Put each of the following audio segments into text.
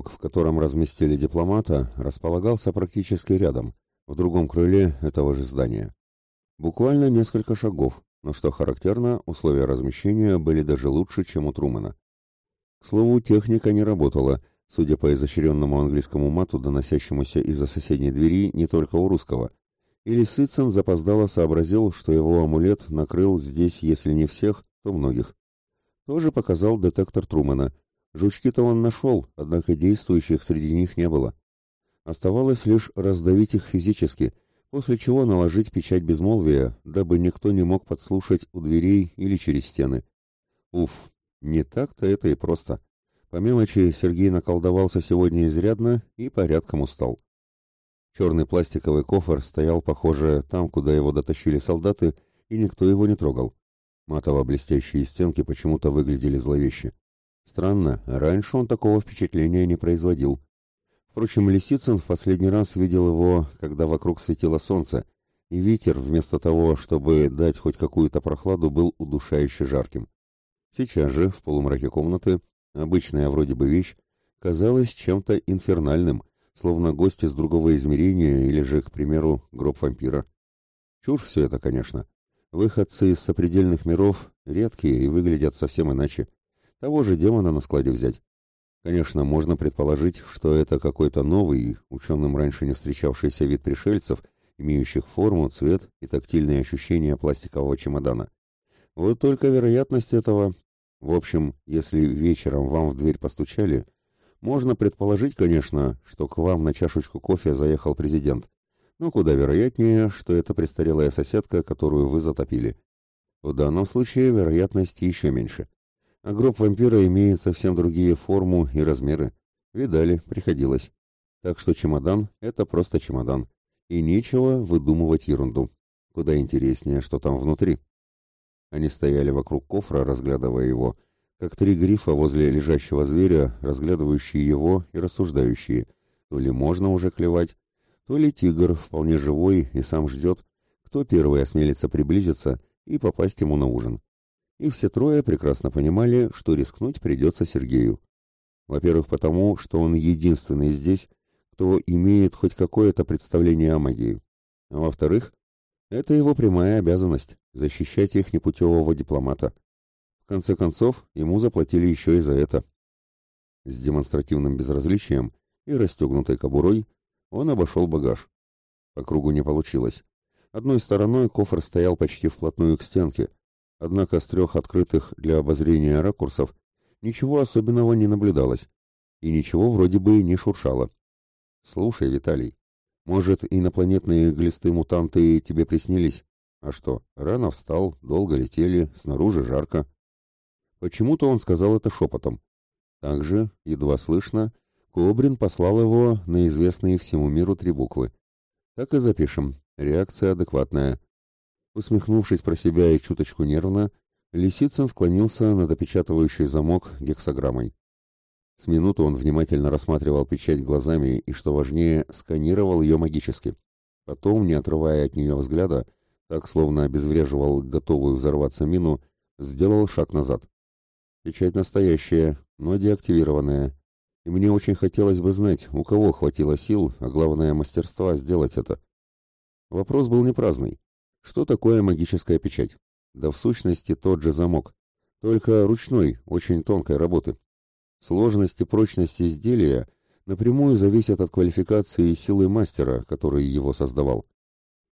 блок, в котором разместили дипломата, располагался практически рядом, в другом крыле этого же здания. Буквально несколько шагов, но что характерно, условия размещения были даже лучше, чем у Трумана. К слову, техника не работала, судя по изощренному английскому мату, доносящемуся из-за соседней двери не только у русского. Или Сыцин запоздало сообразил, что его амулет накрыл здесь, если не всех, то многих. Тоже показал детектор Трумана. Жучки-то он нашел, однако действующих среди них не было. Оставалось лишь раздавить их физически, после чего наложить печать безмолвия, дабы никто не мог подслушать у дверей или через стены. Уф, не так-то это и просто. По мелочи Сергей наколдовался сегодня изрядно и порядком устал. Черный пластиковый кофр стоял, похоже, там, куда его дотащили солдаты, и никто его не трогал. Матово-блестящие стенки почему-то выглядели зловеще. Странно, раньше он такого впечатления не производил. Впрочем, Лисицын в последний раз видел его, когда вокруг светило солнце, и ветер, вместо того, чтобы дать хоть какую-то прохладу, был удушающе жарким. Сейчас же, в полумраке комнаты, обычная вроде бы вещь, казалась чем-то инфернальным, словно гость из другого измерения или же, к примеру, гроб вампира. Чушь все это, конечно. Выходцы из сопредельных миров редкие и выглядят совсем иначе. Того же демона на складе взять. Конечно, можно предположить, что это какой-то новый, ученым раньше не встречавшийся вид пришельцев, имеющих форму, цвет и тактильные ощущения пластикового чемодана. Вот только вероятность этого... В общем, если вечером вам в дверь постучали, можно предположить, конечно, что к вам на чашечку кофе заехал президент. Но куда вероятнее, что это престарелая соседка, которую вы затопили. В данном случае вероятность еще меньше. А гроб вампира имеет совсем другие форму и размеры. Видали, приходилось. Так что чемодан — это просто чемодан. И нечего выдумывать ерунду. Куда интереснее, что там внутри. Они стояли вокруг кофра, разглядывая его, как три грифа возле лежащего зверя, разглядывающие его и рассуждающие. То ли можно уже клевать, то ли тигр, вполне живой и сам ждет, кто первый осмелится приблизиться и попасть ему на ужин. И все трое прекрасно понимали, что рискнуть придется Сергею. Во-первых, потому, что он единственный здесь, кто имеет хоть какое-то представление о магии. А во-вторых, это его прямая обязанность – защищать их непутевого дипломата. В конце концов, ему заплатили еще и за это. С демонстративным безразличием и расстегнутой кобурой он обошел багаж. По кругу не получилось. Одной стороной кофр стоял почти вплотную к стенке, однако с трех открытых для обозрения ракурсов ничего особенного не наблюдалось, и ничего вроде бы не шуршало. «Слушай, Виталий, может, инопланетные глисты-мутанты тебе приснились? А что, рано встал, долго летели, снаружи жарко. Почему-то он сказал это шепотом. Также, едва слышно, Кобрин послал его на известные всему миру три буквы. Так и запишем. Реакция адекватная. Усмехнувшись про себя и чуточку нервно, Лисицын склонился над опечатывающий замок гексограммой. С минуту он внимательно рассматривал печать глазами и, что важнее, сканировал ее магически. Потом, не отрывая от нее взгляда, так словно обезвреживал готовую взорваться мину, сделал шаг назад. Печать настоящая, но деактивированная. И мне очень хотелось бы знать, у кого хватило сил, а главное мастерства сделать это. Вопрос был не праздный. Что такое магическая печать? Да в сущности тот же замок, только ручной, очень тонкой работы. Сложность и прочность изделия напрямую зависят от квалификации и силы мастера, который его создавал.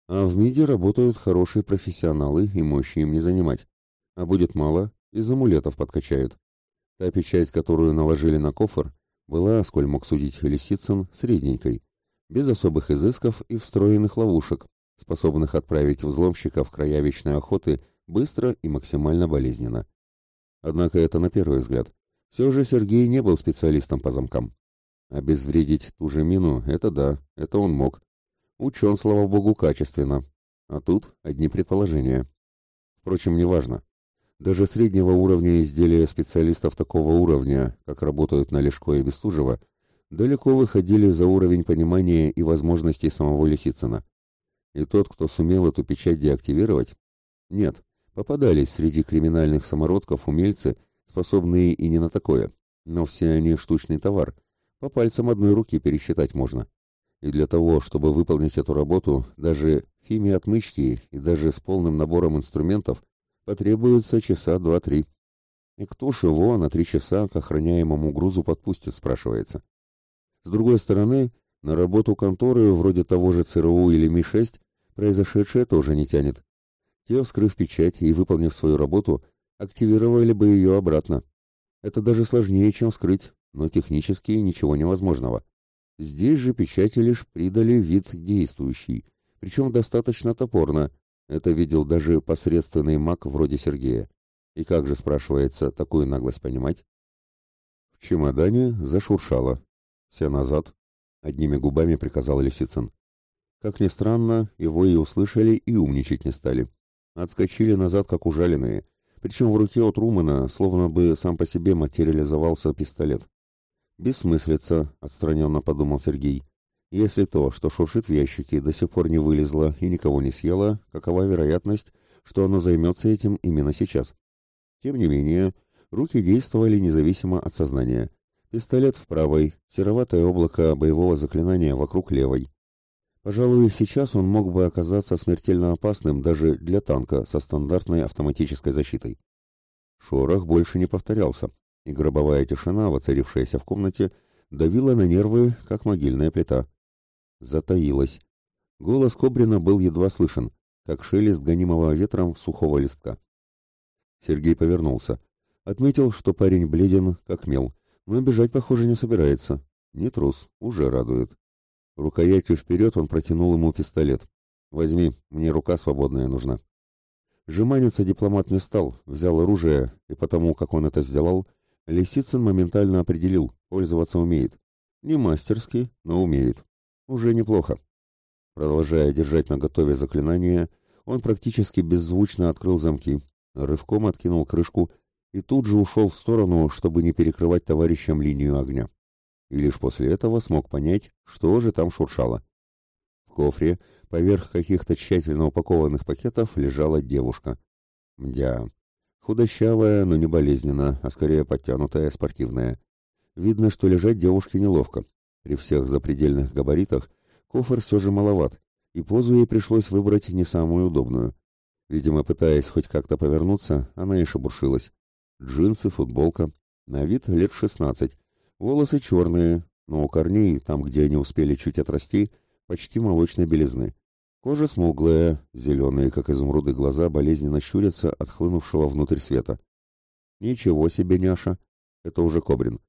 А в МИДе работают хорошие профессионалы, и мощи им не занимать. А будет мало, из амулетов подкачают. Та печать, которую наложили на кофр, была, сколь мог судить Лисицын, средненькой, без особых изысков и встроенных ловушек, способных отправить взломщиков в края вечной охоты быстро и максимально болезненно. Однако это на первый взгляд. Все же Сергей не был специалистом по замкам. Обезвредить ту же мину — это да, это он мог. Учен, слава богу, качественно. А тут одни предположения. Впрочем, неважно. Даже среднего уровня изделия специалистов такого уровня, как работают на Лешко и Бестужева, далеко выходили за уровень понимания и возможностей самого Лисицына. И тот, кто сумел эту печать деактивировать? Нет, попадались среди криминальных самородков умельцы, способные и не на такое, но все они штучный товар, по пальцам одной руки пересчитать можно. И для того, чтобы выполнить эту работу, даже химии-отмычки и даже с полным набором инструментов потребуется часа два-три. И кто ж его на три часа к охраняемому грузу подпустит, спрашивается. С другой стороны, на работу конторы, вроде того же ЦРУ или Ми-6, произошедшее тоже не тянет. Те, вскрыв печать и выполнив свою работу, активировали бы ее обратно. Это даже сложнее, чем вскрыть, но технически ничего невозможного. Здесь же печати лишь придали вид действующий, причем достаточно топорно. Это видел даже посредственный маг вроде Сергея. И как же, спрашивается, такую наглость понимать? В чемодане зашуршало. «Все назад», — одними губами приказал Лисицын. Как ни странно, его и услышали, и умничать не стали. Отскочили назад, как ужаленные, причем в руке у Трумана словно бы сам по себе материализовался пистолет. «Бессмыслица», — отстраненно подумал Сергей. «Если то, что шуршит в ящике, до сих пор не вылезло и никого не съело, какова вероятность, что оно займется этим именно сейчас?» Тем не менее, руки действовали независимо от сознания. Пистолет в правой, сероватое облако боевого заклинания вокруг левой. Пожалуй, сейчас он мог бы оказаться смертельно опасным даже для танка со стандартной автоматической защитой. Шорох больше не повторялся, и гробовая тишина, воцарившаяся в комнате, давила на нервы, как могильная плита. Затаилась. Голос Кобрина был едва слышен, как шелест гонимого ветром сухого листка. Сергей повернулся. Отметил, что парень бледен, как мел, но бежать, похоже, не собирается. Не трус, уже радует. Рукоятью вперед он протянул ему пистолет. «Возьми, мне рука свободная нужна». Жеманиться дипломат не стал, взял оружие, и потому, как он это сделал, Лисицын моментально определил, пользоваться умеет. Не мастерски, но умеет. Уже неплохо. Продолжая держать наготове заклинание, он практически беззвучно открыл замки, рывком откинул крышку и тут же ушел в сторону, чтобы не перекрывать товарищам линию огня. И лишь после этого смог понять, что же там шуршало. В кофре, поверх каких-то тщательно упакованных пакетов, лежала девушка. Мдя. Худощавая, но не болезненно, а скорее подтянутая, спортивная. Видно, что лежать девушке неловко. При всех запредельных габаритах кофр все же маловат, и позу ей пришлось выбрать не самую удобную. Видимо, пытаясь хоть как-то повернуться, она и шебуршилась. Джинсы, футболка. На вид лет шестнадцать. Волосы черные, но у корней, там, где они успели чуть отрасти, почти молочной белизны. Кожа смуглая, зеленые, как изумруды, глаза болезненно щурятся от хлынувшего внутрь света. Ничего себе, няша. Это уже Кобрин.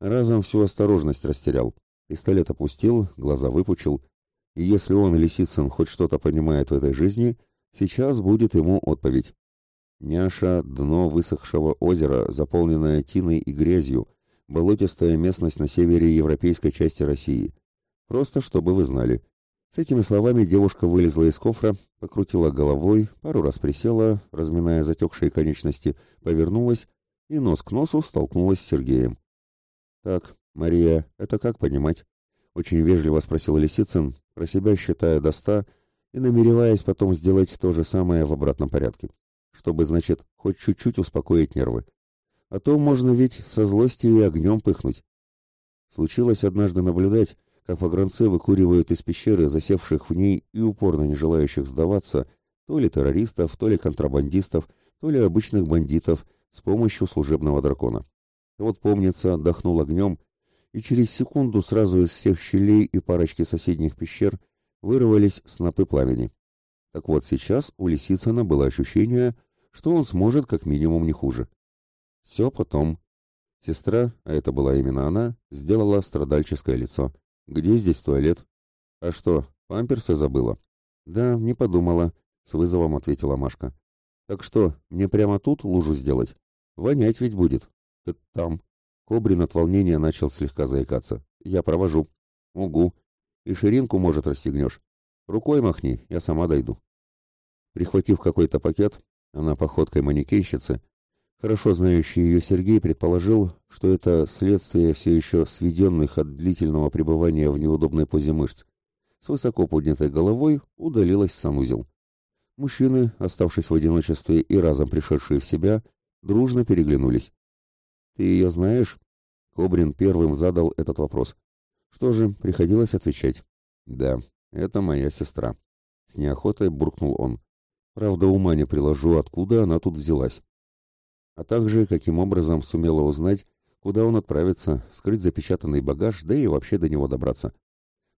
Разом всю осторожность растерял. Пистолет опустил, глаза выпучил. И если он, Лисицын, хоть что-то понимает в этой жизни, Сейчас будет ему отповедь. Няша — дно высохшего озера, заполненное тиной и грязью, болотистая местность на севере европейской части России. Просто чтобы вы знали. С этими словами девушка вылезла из кофра, покрутила головой, пару раз присела, разминая затекшие конечности, повернулась и нос к носу столкнулась с Сергеем. «Так, Мария, это как понимать?» — очень вежливо спросил Лисицын, про себя считая до ста и намереваясь потом сделать то же самое в обратном порядке, чтобы, значит, хоть чуть-чуть успокоить нервы. А то можно ведь со злостью и огнем пыхнуть. Случилось однажды наблюдать, как погранцы выкуривают из пещеры засевших в ней и упорно не желающих сдаваться то ли террористов, то ли контрабандистов, то ли обычных бандитов с помощью служебного дракона. Вот, помнится, отдохнул огнем, и через секунду сразу из всех щелей и парочки соседних пещер вырвались снопы пламени. Так вот сейчас у Лисицына было ощущение, что он сможет как минимум не хуже. Все потом. Сестра, а это была именно она, сделала страдальческое лицо. «Где здесь туалет?» «А что, памперсы забыла?» «Да, не подумала», — с вызовом ответила Машка. «Так что, мне прямо тут лужу сделать? Вонять ведь будет». «Ты там». Кобрин от волнения начал слегка заикаться. «Я провожу». «Угу. И ширинку, может, расстегнешь. Рукой махни, я сама дойду. Прихватив какой-то пакет, она походкой манекенщицы, хорошо знающий ее Сергей предположил, что это следствие все еще сведенных от длительного пребывания в неудобной позе мышц. С высоко поднятой головой удалилась в санузел. Мужчины, оставшись в одиночестве и разом пришедшие в себя, дружно переглянулись. «Ты ее знаешь?» Кобрин первым задал этот вопрос. Что же, приходилось отвечать. «Да, это моя сестра». С неохотой буркнул он. Правда, ума не приложу, откуда она тут взялась. А также, каким образом сумела узнать, куда он отправится, скрыть запечатанный багаж, да и вообще до него добраться.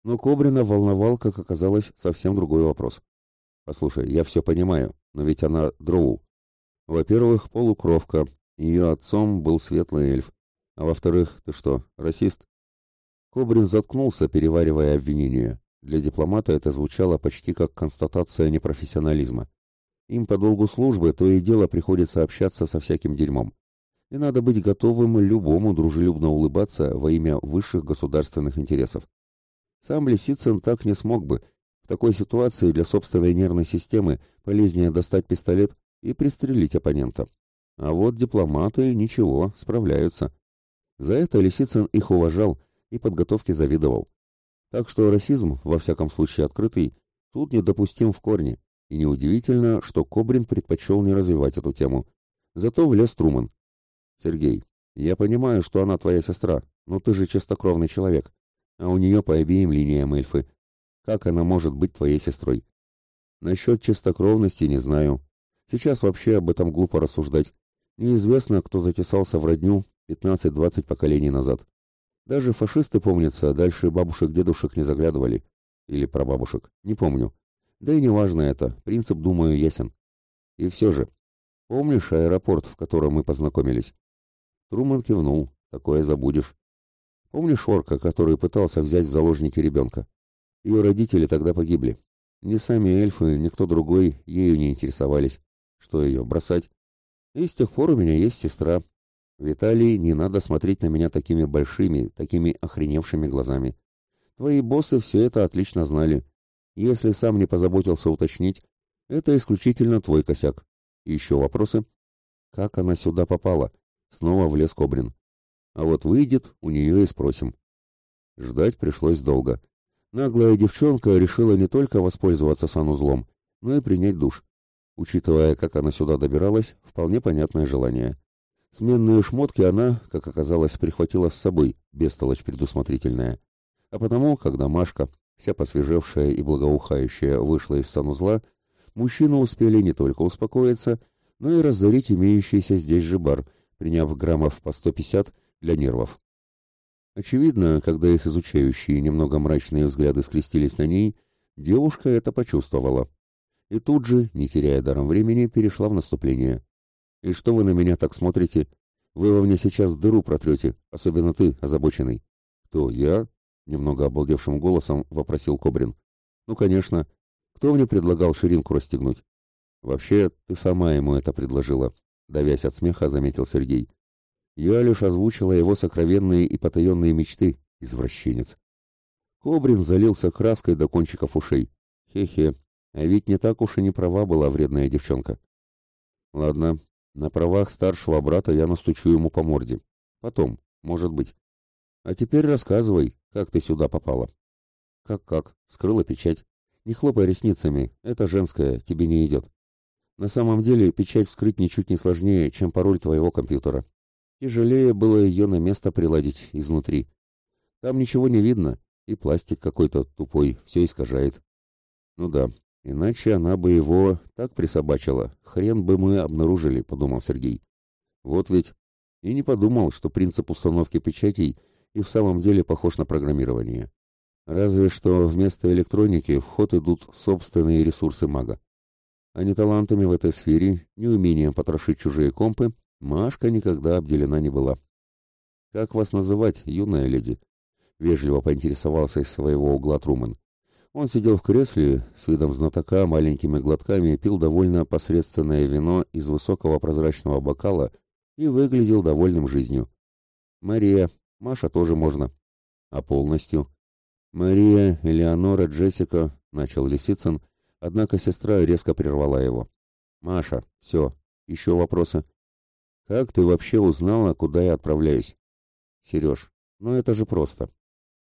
Но Кобрина волновал, как оказалось, совсем другой вопрос. «Послушай, я все понимаю, но ведь она дроу. Во-первых, полукровка, ее отцом был светлый эльф. А во-вторых, ты что, расист?» Кобрин заткнулся, переваривая обвинение. Для дипломата это звучало почти как констатация непрофессионализма. Им по долгу службы то и дело приходится общаться со всяким дерьмом. И надо быть готовым любому дружелюбно улыбаться во имя высших государственных интересов. Сам Лисицын так не смог бы. В такой ситуации для собственной нервной системы полезнее достать пистолет и пристрелить оппонента. А вот дипломаты ничего, справляются. За это Лисицын их уважал и подготовке завидовал. Так что расизм, во всяком случае открытый, тут недопустим в корне, и неудивительно, что Кобрин предпочел не развивать эту тему. Зато влез Труман. «Сергей, я понимаю, что она твоя сестра, но ты же чистокровный человек, а у нее по обеим линиям эльфы. Как она может быть твоей сестрой?» «Насчет чистокровности не знаю. Сейчас вообще об этом глупо рассуждать. Неизвестно, кто затесался в родню 15-20 поколений назад. Даже фашисты, помнится, дальше бабушек-дедушек не заглядывали. Или прабабушек, не помню. Да и неважно это, принцип, думаю, ясен. И все же, помнишь аэропорт, в котором мы познакомились? Труман кивнул, такое забудешь. Помнишь орка, который пытался взять в заложники ребенка? Ее родители тогда погибли. Ни сами эльфы, ни кто другой ею не интересовались. Что ее, бросать? И с тех пор у меня есть сестра. Виталий, не надо смотреть на меня такими большими, такими охреневшими глазами. Твои боссы все это отлично знали. Если сам не позаботился уточнить, это исключительно твой косяк. Еще вопросы? Как она сюда попала? Снова влез Кобрин. А вот выйдет, у нее и спросим. Ждать пришлось долго. Наглая девчонка решила не только воспользоваться санузлом, но и принять душ. Учитывая, как она сюда добиралась, вполне понятное желание. Сменные шмотки она, как оказалось, прихватила с собой, бестолочь предусмотрительная. А потому, когда Машка, вся посвежевшая и благоухающая, вышла из санузла, мужчины успели не только успокоиться, но и разорить имеющийся здесь же бар, приняв граммов по 150 для нервов. Очевидно, когда их изучающие немного мрачные взгляды скрестились на ней, девушка это почувствовала. И тут же, не теряя даром времени, перешла в наступление. «И что вы на меня так смотрите? Вы во мне сейчас дыру протрете, особенно ты, озабоченный». «Кто, я?» Немного обалдевшим голосом вопросил Кобрин. Ну, конечно. Кто мне предлагал ширинку расстегнуть? Вообще, ты сама ему это предложила, давясь от смеха, заметил Сергей. Я лишь озвучила его сокровенные и потаенные мечты, извращенец. Кобрин залился краской до кончиков ушей. Хе-хе, а ведь не так уж и не права была вредная девчонка. Ладно, на правах старшего брата я настучу ему по морде. Потом, может быть. А теперь рассказывай, как ты сюда попала? Как-как? Скрыла печать. Не хлопай ресницами, это женское, тебе не идет. На самом деле печать вскрыть ничуть не сложнее, чем пароль твоего компьютера. Тяжелее было ее на место приладить изнутри. Там ничего не видно, и пластик какой-то тупой, все искажает. Ну да, иначе она бы его так присобачила, хрен бы мы обнаружили, подумал Сергей. Вот ведь. И не подумал, что принцип установки печатей и в самом деле похож на программирование. Разве что вместо электроники в ход идут собственные ресурсы мага. А не талантами в этой сфере, не умением потрошить чужие компы, Машка никогда обделена не была. «Как вас называть, юная леди?» — вежливо поинтересовался из своего угла Труман. Он сидел в кресле, с видом знатока, маленькими глотками пил довольно посредственное вино из высокого прозрачного бокала и выглядел довольным жизнью. «Мария, Маша тоже можно. А полностью? Мария, Элеонора, Джессика, начал Лисицын, однако сестра резко прервала его. Маша, все, еще вопросы? Как ты вообще узнала, куда я отправляюсь? Сереж, ну это же просто.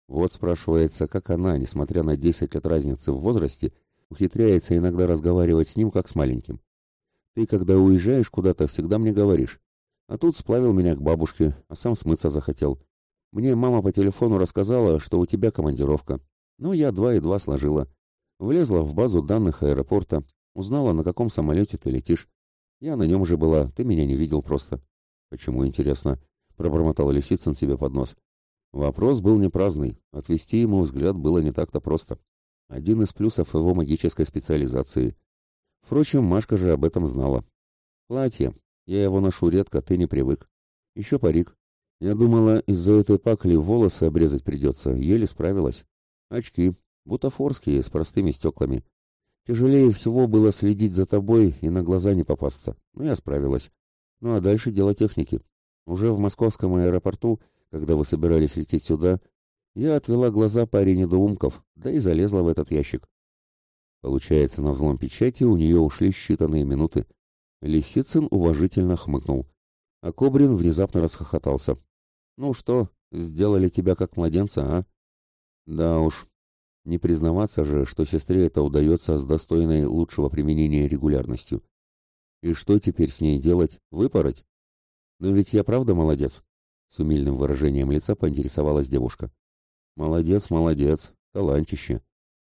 Вот спрашивается, как она, несмотря на 10 лет разницы в возрасте, ухитряется иногда разговаривать с ним, как с маленьким. Ты, когда уезжаешь куда-то, всегда мне говоришь. А тут сплавил меня к бабушке, а сам смыться захотел. Мне мама по телефону рассказала, что у тебя командировка. Ну, я два и два сложила. Влезла в базу данных аэропорта, узнала, на каком самолете ты летишь. Я на нем же была, ты меня не видел просто. Почему, интересно? Пробормотал Лисицын себе под нос. Вопрос был не праздный, отвести ему взгляд было не так-то просто. Один из плюсов его магической специализации. Впрочем, Машка же об этом знала. Платье. Я его ношу редко, ты не привык. Еще парик. Я думала, из-за этой пакли волосы обрезать придется, еле справилась. Очки. Бутафорские, с простыми стеклами. Тяжелее всего было следить за тобой и на глаза не попасться. Но я справилась. Ну а дальше дело техники. Уже в московском аэропорту когда вы собирались лететь сюда, я отвела глаза паре недоумков, да и залезла в этот ящик. Получается, на взлом печати у нее ушли считанные минуты. Лисицын уважительно хмыкнул, а Кобрин внезапно расхохотался. «Ну что, сделали тебя как младенца, а?» «Да уж, не признаваться же, что сестре это удается с достойной лучшего применения регулярностью. И что теперь с ней делать? Выпороть? Но ведь я правда молодец. С умильным выражением лица поинтересовалась девушка. «Молодец, молодец, талантище.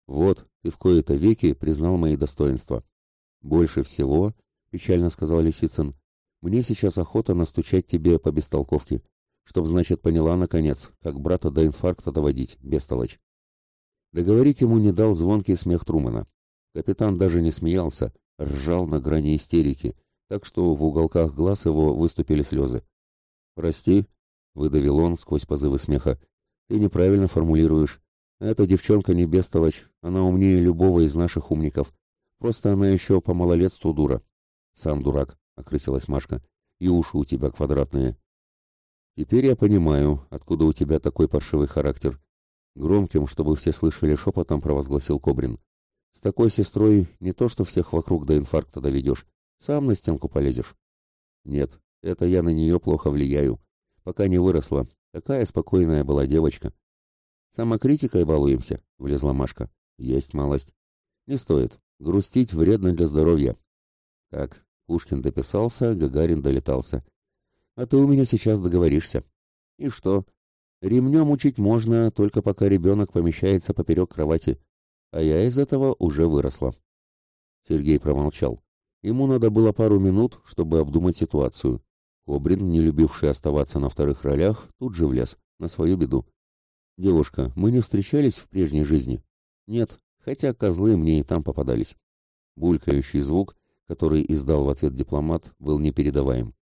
Вот, ты в кои-то веки признал мои достоинства. Больше всего, — печально сказал Лисицын, — мне сейчас охота настучать тебе по бестолковке, чтоб, значит, поняла, наконец, как брата до инфаркта доводить, бестолочь». Договорить ему не дал звонкий смех Трумана. Капитан даже не смеялся, ржал на грани истерики, так что в уголках глаз его выступили слезы. «Прости», — выдавил он сквозь позывы смеха. «Ты неправильно формулируешь. Эта девчонка не бестолочь, она умнее любого из наших умников. Просто она еще по малолетству дура». «Сам дурак», — окрысилась Машка. «И уши у тебя квадратные». «Теперь я понимаю, откуда у тебя такой паршивый характер». Громким, чтобы все слышали шепотом, провозгласил Кобрин. «С такой сестрой не то, что всех вокруг до инфаркта доведешь, сам на стенку полезешь». «Нет, это я на нее плохо влияю пока не выросла. Такая спокойная была девочка. Самокритикой балуемся, влезла Машка. Есть малость. Не стоит. Грустить вредно для здоровья. Так, Пушкин дописался, Гагарин долетался. А ты у меня сейчас договоришься. И что? Ремнем учить можно, только пока ребенок помещается поперек кровати. А я из этого уже выросла. Сергей промолчал. Ему надо было пару минут, чтобы обдумать ситуацию. Кобрин, не любивший оставаться на вторых ролях, тут же влез, на свою беду. «Девушка, мы не встречались в прежней жизни?» «Нет, хотя козлы мне и там попадались». Булькающий звук, который издал в ответ дипломат, был непередаваем.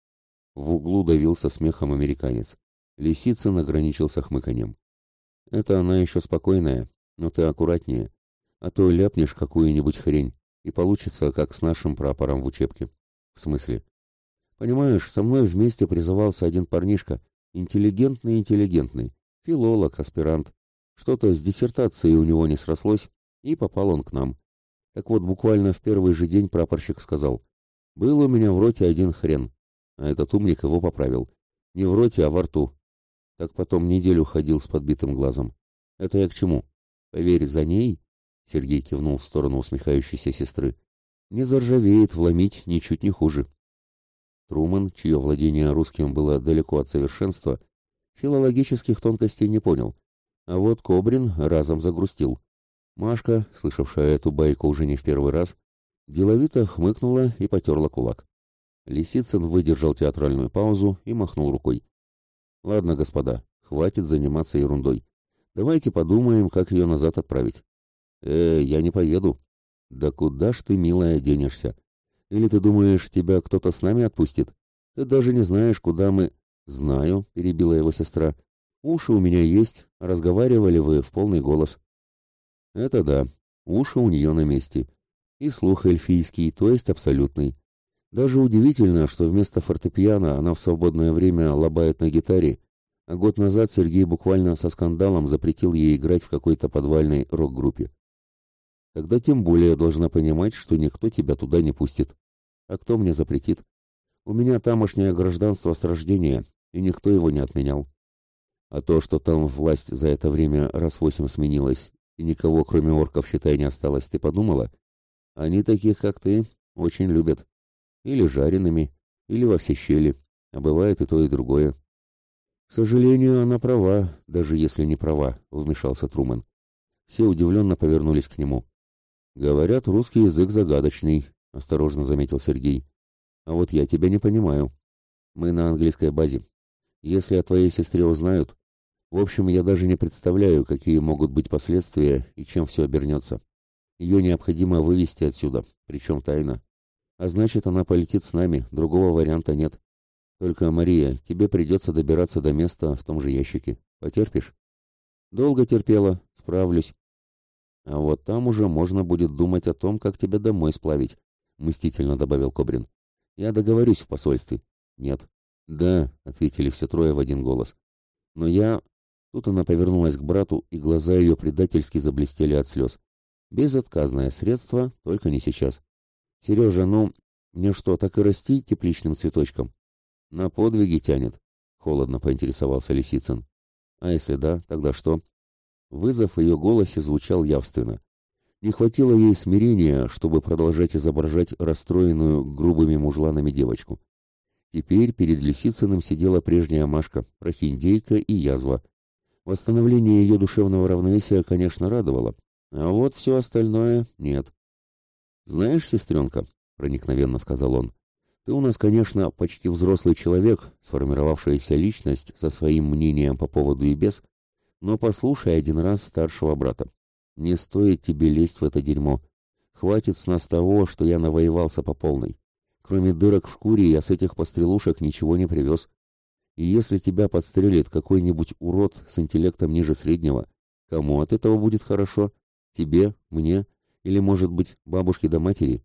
В углу давился смехом американец. Лисицын ограничился хмыканьем. «Это она еще спокойная, но ты аккуратнее, а то ляпнешь какую-нибудь хрень, и получится, как с нашим прапором в учебке». «В смысле?» Понимаешь, со мной вместе призывался один парнишка, интеллигентный-интеллигентный, филолог, аспирант. Что-то с диссертацией у него не срослось, и попал он к нам. Так вот, буквально в первый же день прапорщик сказал, «Был у меня в роте один хрен». А этот умник его поправил. Не в роте, а во рту. Так потом неделю ходил с подбитым глазом. Это я к чему? Поверь, за ней, Сергей кивнул в сторону усмехающейся сестры, не заржавеет вломить ничуть не хуже. Труман, чье владение русским было далеко от совершенства, филологических тонкостей не понял, а вот Кобрин разом загрустил. Машка, слышавшая эту байку уже не в первый раз, деловито хмыкнула и потерла кулак. Лисицын выдержал театральную паузу и махнул рукой. «Ладно, господа, хватит заниматься ерундой. Давайте подумаем, как ее назад отправить». «Э, я не поеду». «Да куда ж ты, милая, денешься? Или ты думаешь, тебя кто-то с нами отпустит? Ты даже не знаешь, куда мы...» «Знаю», — перебила его сестра. «Уши у меня есть, разговаривали вы в полный голос». «Это да, уши у нее на месте. И слух эльфийский, то есть абсолютный. Даже удивительно, что вместо фортепиано она в свободное время лобает на гитаре, а год назад Сергей буквально со скандалом запретил ей играть в какой-то подвальной рок-группе. Тогда тем более должна понимать, что никто тебя туда не пустит. А кто мне запретит? У меня тамошнее гражданство с рождения, и никто его не отменял. А то, что там власть за это время раз восемь сменилась, и никого, кроме орков, считай, не осталось, ты подумала? Они таких, как ты, очень любят. Или жареными, или во все щели, а бывает и то, и другое. К сожалению, она права, даже если не права, вмешался Трумэн. Все удивленно повернулись к нему. Говорят, русский язык загадочный, осторожно заметил Сергей. А вот я тебя не понимаю. Мы на английской базе. Если о твоей сестре узнают... В общем, я даже не представляю, какие могут быть последствия и чем все обернется. Ее необходимо вывести отсюда, причем тайно. А значит, она полетит с нами, другого варианта нет. Только, Мария, тебе придется добираться до места в том же ящике. Потерпишь? Долго терпела, справлюсь. А вот там уже можно будет думать о том, как тебя домой сплавить, мстительно добавил Кобрин. Я договорюсь в посольстве. Нет. Да, ответили все трое в один голос. Но я... Тут она повернулась к брату, и глаза ее предательски заблестели от слез. Безотказное средство, только не сейчас. Сережа, ну, мне что, так и расти тепличным цветочком? На подвиги тянет, холодно поинтересовался Лисицын. А если да, тогда что? Вызов в ее голосе звучал явственно. Не хватило ей смирения, чтобы продолжать изображать расстроенную грубыми мужланами девочку. Теперь перед Лисицыным сидела прежняя Машка, прохиндейка и язва. Восстановление ее душевного равновесия, конечно, радовало, а вот все остальное нет. «Знаешь, сестренка», — проникновенно сказал он, — «ты у нас, конечно, почти взрослый человек, сформировавшаяся личность со своим мнением по поводу и без, но послушай один раз старшего брата. Не стоит тебе лезть в это дерьмо. Хватит с нас того, что я навоевался по полной. Кроме дырок в шкуре я с этих пострелушек ничего не привез. И если тебя подстрелит какой-нибудь урод с интеллектом ниже среднего, кому от этого будет хорошо? Тебе? Мне? Или, может быть, бабушке да матери?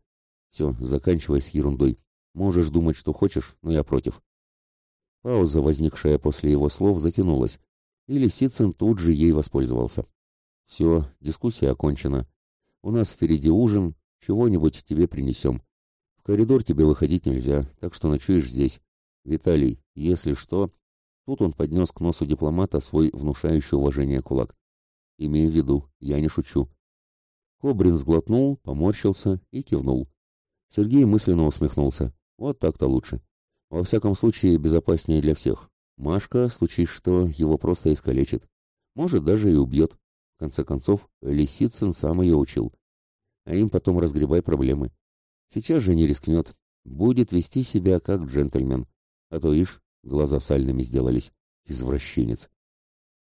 Все, заканчивай с ерундой. Можешь думать, что хочешь, но я против. Пауза, возникшая после его слов, затянулась, и Лисицын тут же ей воспользовался. Все, дискуссия окончена. У нас впереди ужин, чего-нибудь тебе принесем. В коридор тебе выходить нельзя, так что ночуешь здесь. Виталий, если что... Тут он поднес к носу дипломата свой внушающий уважение кулак. Имею в виду, я не шучу. Кобрин сглотнул, поморщился и кивнул. Сергей мысленно усмехнулся. Вот так-то лучше. Во всяком случае, безопаснее для всех. Машка, случись что, его просто искалечит. Может, даже и убьет. В конце концов, Лисицын сам ее учил. А им потом разгребай проблемы. Сейчас же не рискнет. Будет вести себя как джентльмен. А то, ишь, глаза сальными сделались. Извращенец.